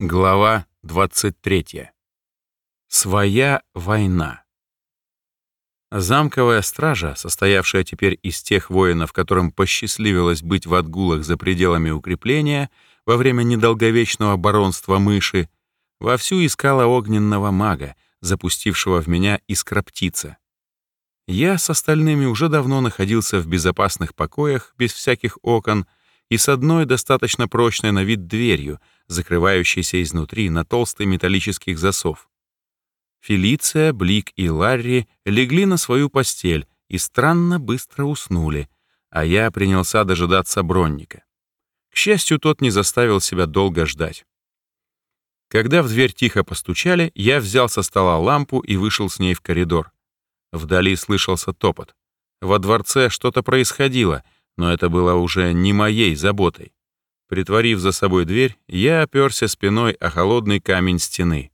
Глава 23. Своя война. Замковая стража, состоявшая теперь из тех воинов, которым посчастливилось быть в отгулах за пределами укрепления во время недолговечного баронства мыши, вовсю искала огненного мага, запустившего в меня искроптица. Я с остальными уже давно находился в безопасных покоях, без всяких окон, и с одной достаточно прочной на вид дверью — закрывающийся изнутри на толстый металлический засов. Фелиция, Блик и Ларри легли на свою постель и странно быстро уснули, а я принялся дожидаться Бронника. К счастью, тот не заставил себя долго ждать. Когда в дверь тихо постучали, я взял со стола лампу и вышел с ней в коридор. Вдали слышался топот. Во дворце что-то происходило, но это было уже не моей заботой. Притворив за собой дверь, я оперся спиной о холодный камень стены.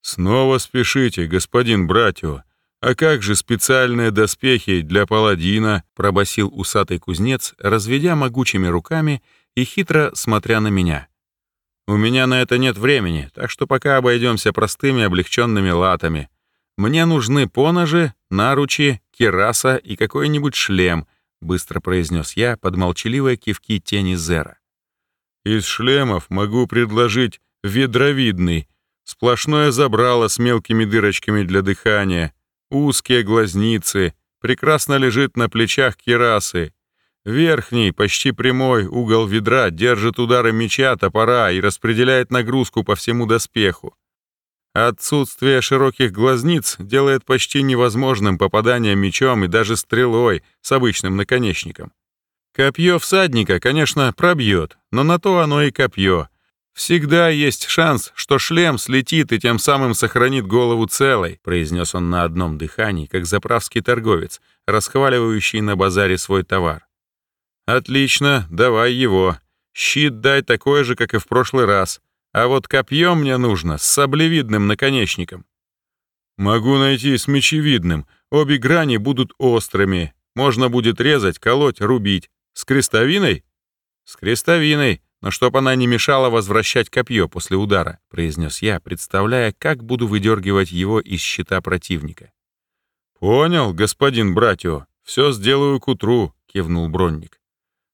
«Снова спешите, господин Братио. А как же специальные доспехи для паладина?» — пробасил усатый кузнец, разведя могучими руками и хитро смотря на меня. «У меня на это нет времени, так что пока обойдемся простыми облегченными латами. Мне нужны поножи, наручи, кираса и какой-нибудь шлем — быстро произнес я под молчаливые кивки тени Зера. Из шлемов могу предложить ведровидный, сплошное забрало с мелкими дырочками для дыхания, узкие глазницы, прекрасно лежит на плечах кирасы. Верхний, почти прямой угол ведра держит удары меча, топора и распределяет нагрузку по всему доспеху. Отсутствие широких глазниц делает почти невозможным попадание мечом и даже стрелой с обычным наконечником. Копье всадника, конечно, пробьет, но на то оно и копье. Всегда есть шанс, что шлем слетит и тем самым сохранит голову целой, произнес он на одном дыхании, как заправский торговец, расхваливающий на базаре свой товар. Отлично, давай его. Щит дай такой же, как и в прошлый раз. А вот копье мне нужно с саблевидным наконечником. Могу найти с мечевидным. Обе грани будут острыми. Можно будет резать, колоть, рубить. С крестовиной? С крестовиной, но чтоб она не мешала возвращать копье после удара, произнес я, представляя, как буду выдергивать его из щита противника. Понял, господин братио, все сделаю к утру, кивнул бронник.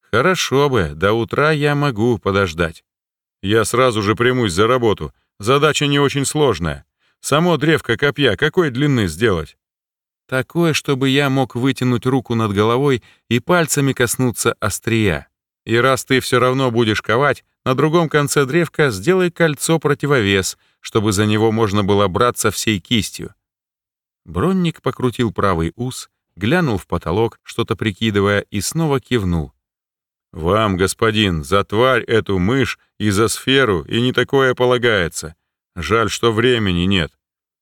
Хорошо бы, до утра я могу подождать. Я сразу же примусь за работу. Задача не очень сложная. Само древко копья какой длины сделать? Такое, чтобы я мог вытянуть руку над головой и пальцами коснуться острия. И раз ты все равно будешь ковать, на другом конце древка сделай кольцо-противовес, чтобы за него можно было браться всей кистью. Бронник покрутил правый ус, глянул в потолок, что-то прикидывая, и снова кивнул. «Вам, господин, за тварь эту мышь и за сферу и не такое полагается. Жаль, что времени нет.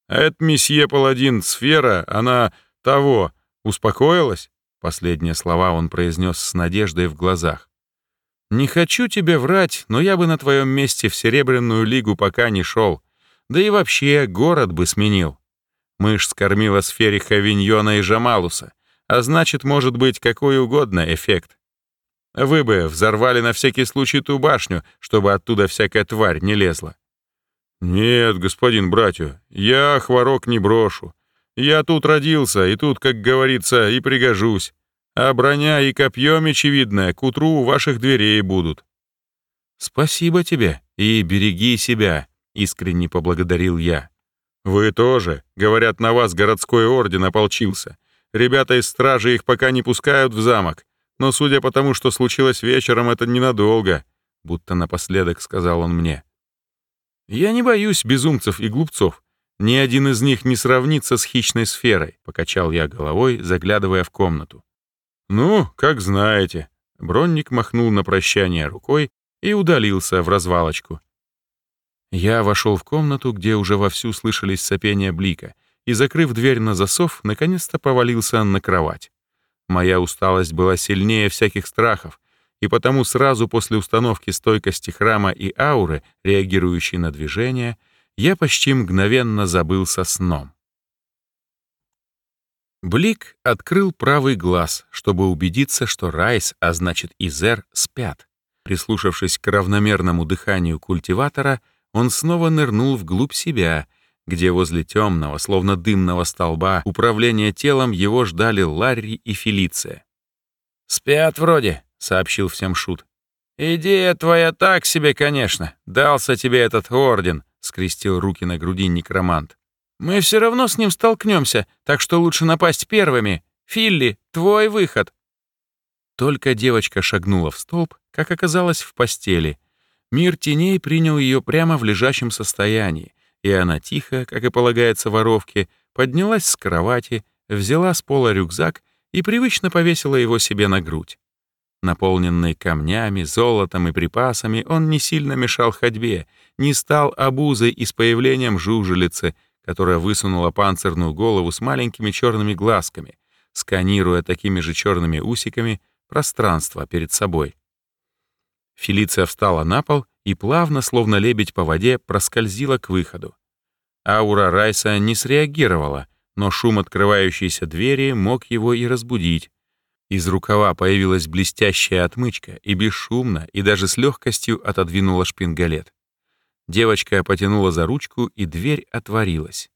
А это месье Паладин, сфера, она того, успокоилась?» Последние слова он произнес с надеждой в глазах. «Не хочу тебе врать, но я бы на твоем месте в Серебряную Лигу пока не шел. Да и вообще город бы сменил. Мышь скормила сфере Хавиньона и Жамалуса, а значит, может быть какой угодно эффект. Вы бы взорвали на всякий случай ту башню, чтобы оттуда всякая тварь не лезла. Нет, господин братью, я хворок не брошу. Я тут родился, и тут, как говорится, и пригожусь. А броня и копье мечевидное к утру у ваших дверей будут. Спасибо тебе и береги себя, искренне поблагодарил я. Вы тоже, говорят, на вас городской орден ополчился. Ребята из стражи их пока не пускают в замок, но судя по тому, что случилось вечером, это ненадолго, будто напоследок сказал он мне. Я не боюсь безумцев и глупцов. Ни один из них не сравнится с хищной сферой, покачал я головой, заглядывая в комнату. Ну, как знаете. Бронник махнул на прощание рукой и удалился в развалочку. Я вошел в комнату, где уже вовсю слышались сопения блика, и, закрыв дверь на засов, наконец-то повалился на кровать. Моя усталость была сильнее всяких страхов, и потому сразу после установки стойкости храма и ауры, реагирующей на движение, я почти мгновенно забылся сном. Блик открыл правый глаз, чтобы убедиться, что Райс, а значит и Зер, спят. Прислушавшись к равномерному дыханию культиватора, он снова нырнул вглубь себя, где возле темного, словно дымного столба, управления телом его ждали Ларри и Фелиция. «Спят вроде», — сообщил всем Шут. «Идея твоя так себе, конечно. Дался тебе этот орден», — скрестил руки на груди некромант. «Мы все равно с ним столкнемся, так что лучше напасть первыми. Филли, твой выход». Только девочка шагнула в столб, как оказалось в постели. Мир теней принял ее прямо в лежачем состоянии, и она тихо, как и полагается воровке, поднялась с кровати, взяла с пола рюкзак и привычно повесила его себе на грудь. Наполненный камнями, золотом и припасами, он не сильно мешал ходьбе, не стал обузой и с появлением жужелицы, которая высунула панцирную голову с маленькими черными глазками, сканируя такими же черными усиками пространство перед собой. Фелиция встала на пол и плавно, словно лебедь по воде, проскользила к выходу. Аура Райса не среагировала, но шум открывающейся двери мог его и разбудить, из рукава появилась блестящая отмычка и бесшумно, и даже с легкостью отодвинула шпингалет. Девочка потянула за ручку, и дверь отворилась.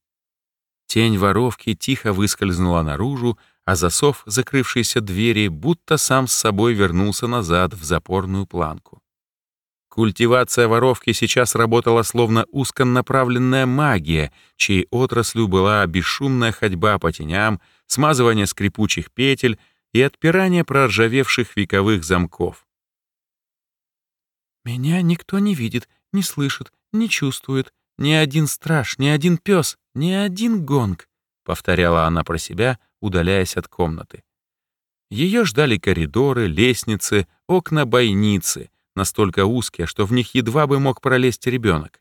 Тень воровки тихо выскользнула наружу, а засов закрывшейся двери будто сам с собой вернулся назад в запорную планку. Культивация воровки сейчас работала словно узконаправленная магия, чьей отраслью была бесшумная ходьба по теням, смазывание скрипучих петель и отпирание проржавевших вековых замков. «Меня никто не видит, не слышит, не чувствует. Ни один страж, ни один пес, ни один гонг», — повторяла она про себя, удаляясь от комнаты. Ее ждали коридоры, лестницы, окна бойницы, настолько узкие, что в них едва бы мог пролезть ребенок.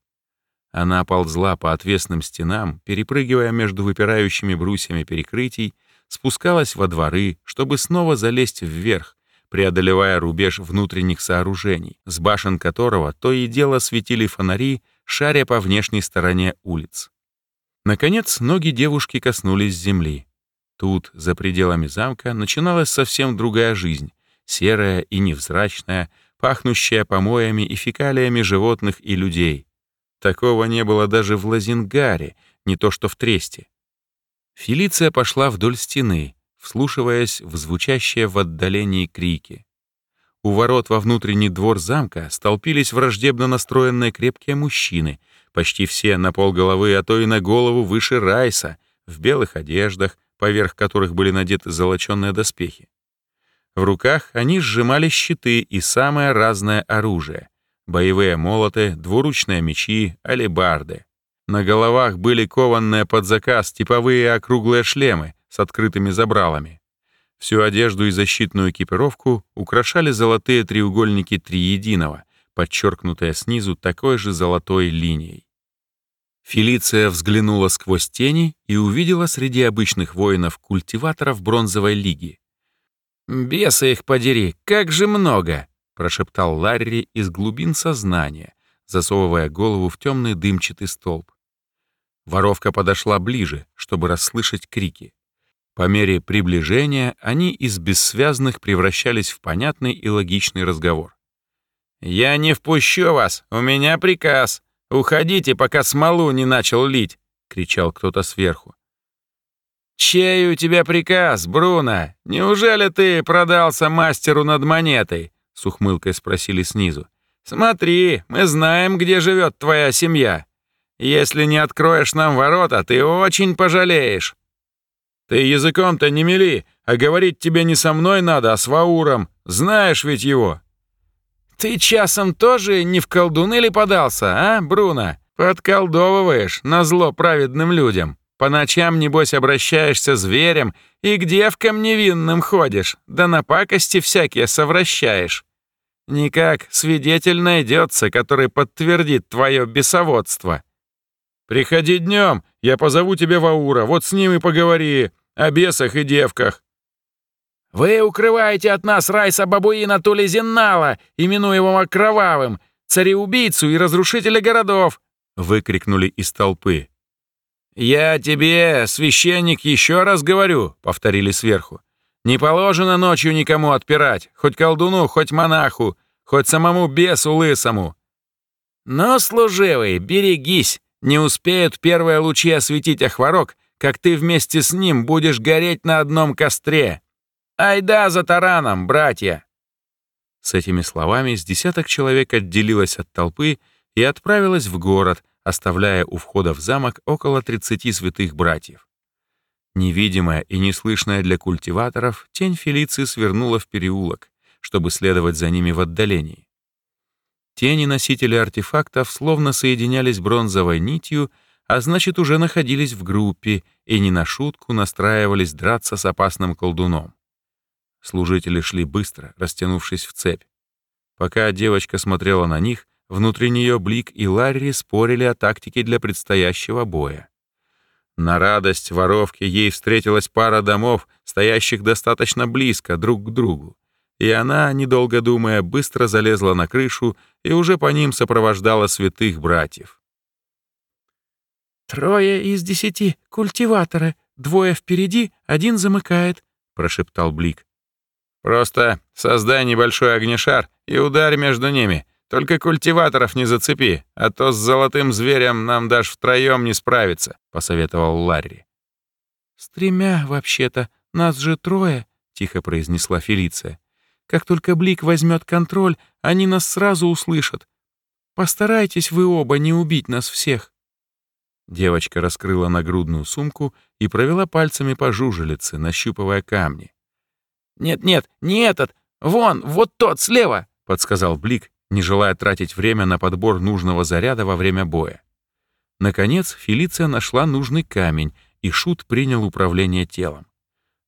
Она ползла по отвесным стенам, перепрыгивая между выпирающими брусьями перекрытий, спускалась во дворы, чтобы снова залезть вверх, преодолевая рубеж внутренних сооружений, с башен которого то и дело светили фонари, шаря по внешней стороне улиц. Наконец, ноги девушки коснулись земли. Тут, за пределами замка, начиналась совсем другая жизнь, серая и невзрачная, пахнущая помоями и фекалиями животных и людей. Такого не было даже в Лазингаре, не то что в Тресте. Фелиция пошла вдоль стены, вслушиваясь в звучащие в отдалении крики. У ворот во внутренний двор замка столпились враждебно настроенные крепкие мужчины, почти все на полголовы, а то и на голову выше Райса, в белых одеждах, поверх которых были надеты золоченные доспехи. В руках они сжимали щиты и самое разное оружие — боевые молоты, двуручные мечи, алебарды. На головах были кованные под заказ типовые округлые шлемы с открытыми забралами. Всю одежду и защитную экипировку украшали золотые треугольники триединого, подчеркнутые снизу такой же золотой линией. Фелиция взглянула сквозь тени и увидела среди обычных воинов-культиваторов бронзовой лиги. «Бесы их подери, как же много!» — прошептал Ларри из глубин сознания, засовывая голову в темный дымчатый столб. Воровка подошла ближе, чтобы расслышать крики. По мере приближения они из бессвязных превращались в понятный и логичный разговор. «Я не впущу вас, у меня приказ. Уходите, пока смолу не начал лить!» — кричал кто-то сверху. «Чей у тебя приказ, Бруно? Неужели ты продался мастеру над монетой?» — с ухмылкой спросили снизу. «Смотри, мы знаем, где живет твоя семья. Если не откроешь нам ворота, ты очень пожалеешь. Ты языком-то не мели, а говорить тебе не со мной надо, а с Вауром. Знаешь ведь его. Ты часом тоже не в колдуны ли подался, а, Бруно? Подколдовываешь на зло праведным людям. По ночам, небось, обращаешься зверем и к девкам невинным ходишь, да на пакости всякие совращаешь. Никак свидетель найдется, который подтвердит твое бесоводство. Приходи днем, я позову тебе Ваура, вот с ним и поговори о бесах и девках». «Вы укрываете от нас Райса Бабуина Тулезиннала, именуемого Кровавым, цареубийцу и разрушителя городов!» — выкрикнули из толпы. «Я тебе, священник, еще раз говорю», — повторили сверху. «Не положено ночью никому отпирать, хоть колдуну, хоть монаху, хоть самому бесу лысому. Но, служивый, берегись, не успеют первые лучи осветить охворок, как ты вместе с ним будешь гореть на одном костре. Айда за тараном, братья!» С этими словами с десяток человек отделилось от толпы и отправилось в город, оставляя у входа в замок около 30 святых братьев. Невидимая и неслышная для культиваторов, тень Фелиции свернула в переулок, чтобы следовать за ними в отдалении. Тени носители артефактов словно соединялись бронзовой нитью, а значит, уже находились в группе и не на шутку настраивались драться с опасным колдуном. Служители шли быстро, растянувшись в цепь. Пока девочка смотрела на них, внутри нее Блик и Ларри спорили о тактике для предстоящего боя. На радость воровки ей встретилась пара домов, стоящих достаточно близко друг к другу и она, недолго думая, быстро залезла на крышу и уже по ним сопровождала святых братьев. «Трое из десяти — культиваторы, двое впереди, один замыкает», — прошептал Блик. «Просто создай небольшой огнешар и ударь между ними. Только культиваторов не зацепи, а то с золотым зверем нам даже втроем не справиться», — посоветовал Ларри. «С тремя, вообще-то, нас же трое», — тихо произнесла Фелиция. Как только Блик возьмет контроль, они нас сразу услышат. Постарайтесь вы оба не убить нас всех». Девочка раскрыла нагрудную сумку и провела пальцами по жужелице, нащупывая камни. «Нет-нет, не этот! Вон, вот тот, слева!» — подсказал Блик, не желая тратить время на подбор нужного заряда во время боя. Наконец, Фелиция нашла нужный камень, и Шут принял управление телом.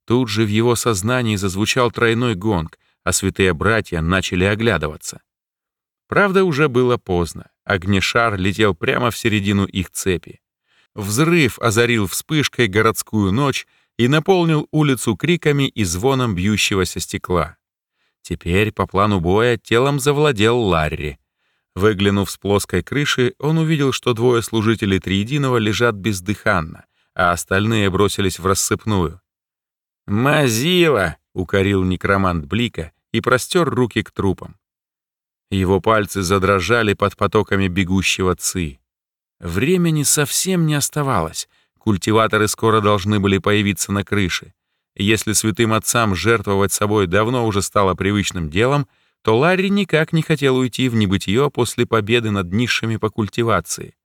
Тут же в его сознании зазвучал тройной гонг, а святые братья начали оглядываться. Правда, уже было поздно. Огнешар летел прямо в середину их цепи. Взрыв озарил вспышкой городскую ночь и наполнил улицу криками и звоном бьющегося стекла. Теперь по плану боя телом завладел Ларри. Выглянув с плоской крыши, он увидел, что двое служителей Триединого лежат бездыханно, а остальные бросились в рассыпную. «Мазила!» — укорил некромант Блика и простер руки к трупам. Его пальцы задрожали под потоками бегущего ци. Времени совсем не оставалось. Культиваторы скоро должны были появиться на крыше. Если святым отцам жертвовать собой давно уже стало привычным делом, то Ларри никак не хотел уйти в небытие после победы над низшими по культивации.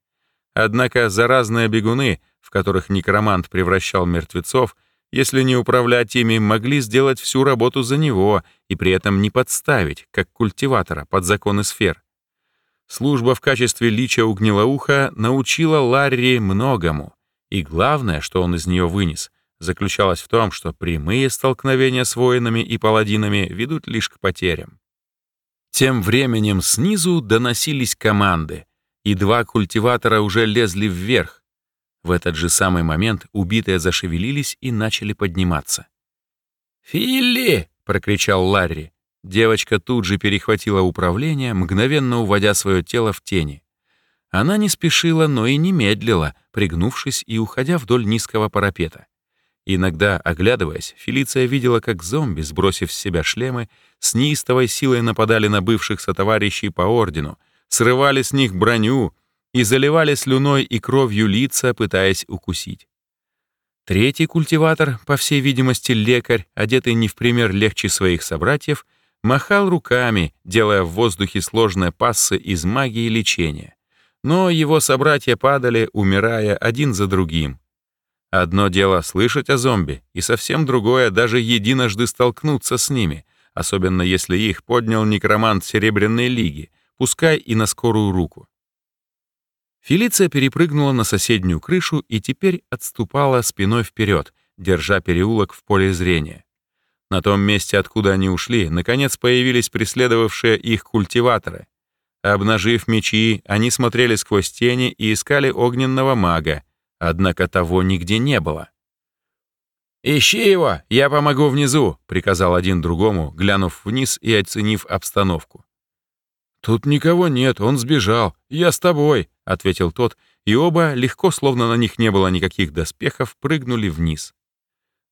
Однако заразные бегуны, в которых некромант превращал мертвецов, если не управлять ими, могли сделать всю работу за него и при этом не подставить, как культиватора, под законы сфер. Служба в качестве лича у гнилоуха научила Ларри многому, и главное, что он из нее вынес, заключалось в том, что прямые столкновения с воинами и паладинами ведут лишь к потерям. Тем временем снизу доносились команды, и два культиватора уже лезли вверх, в этот же самый момент убитые зашевелились и начали подниматься. «Филли!» — прокричал Ларри. Девочка тут же перехватила управление, мгновенно уводя свое тело в тени. Она не спешила, но и не медлила, пригнувшись и уходя вдоль низкого парапета. Иногда, оглядываясь, Фелиция видела, как зомби, сбросив с себя шлемы, с неистовой силой нападали на бывших сотоварищей по ордену, срывали с них броню, и заливали слюной и кровью лица, пытаясь укусить. Третий культиватор, по всей видимости лекарь, одетый не в пример легче своих собратьев, махал руками, делая в воздухе сложные пассы из магии лечения. Но его собратья падали, умирая один за другим. Одно дело слышать о зомби, и совсем другое даже единожды столкнуться с ними, особенно если их поднял некромант Серебряной Лиги, пускай и на скорую руку. Фелиция перепрыгнула на соседнюю крышу и теперь отступала спиной вперед, держа переулок в поле зрения. На том месте, откуда они ушли, наконец появились преследовавшие их культиваторы. Обнажив мечи, они смотрели сквозь тени и искали огненного мага, однако того нигде не было. «Ищи его, я помогу внизу», — приказал один другому, глянув вниз и оценив обстановку. «Тут никого нет, он сбежал, я с тобой», — ответил тот, и оба, легко, словно на них не было никаких доспехов, прыгнули вниз.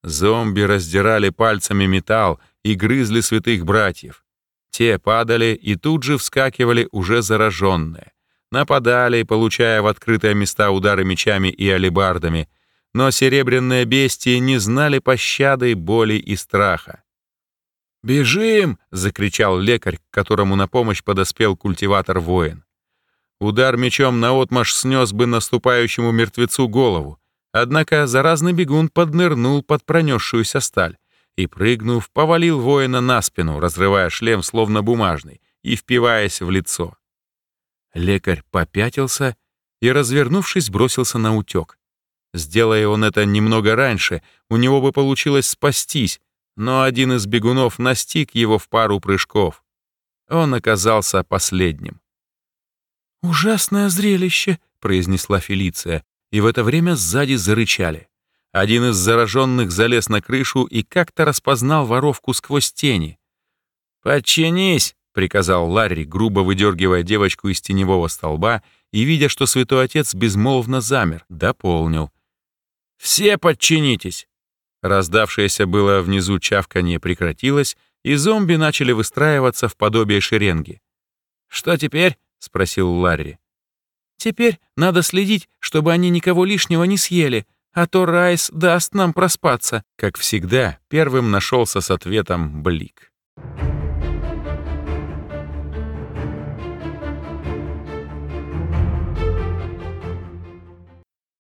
Зомби раздирали пальцами металл и грызли святых братьев. Те падали и тут же вскакивали уже зараженные. Нападали, получая в открытые места удары мечами и алебардами, но серебряные бестии не знали пощады, боли и страха. «Бежим!» — закричал лекарь, которому на помощь подоспел культиватор-воин. Удар мечом наотмашь снес бы наступающему мертвецу голову, однако заразный бегун поднырнул под пронесшуюся сталь и, прыгнув, повалил воина на спину, разрывая шлем словно бумажный и впиваясь в лицо. Лекарь попятился и, развернувшись, бросился на утек. Сделая он это немного раньше, у него бы получилось спастись, но один из бегунов настиг его в пару прыжков. Он оказался последним. «Ужасное зрелище», — произнесла Фелиция, и в это время сзади зарычали. Один из зараженных залез на крышу и как-то распознал воровку сквозь тени. «Подчинись!» — приказал Ларри, грубо выдергивая девочку из теневого столба и, видя, что святой отец безмолвно замер, дополнил. «Все подчинитесь!» Раздавшееся было внизу чавканье прекратилось, и зомби начали выстраиваться в подобие шеренги. «Что теперь?» — спросил Ларри. «Теперь надо следить, чтобы они никого лишнего не съели, а то Райс даст нам проспаться». Как всегда, первым нашелся с ответом Блик. Блик.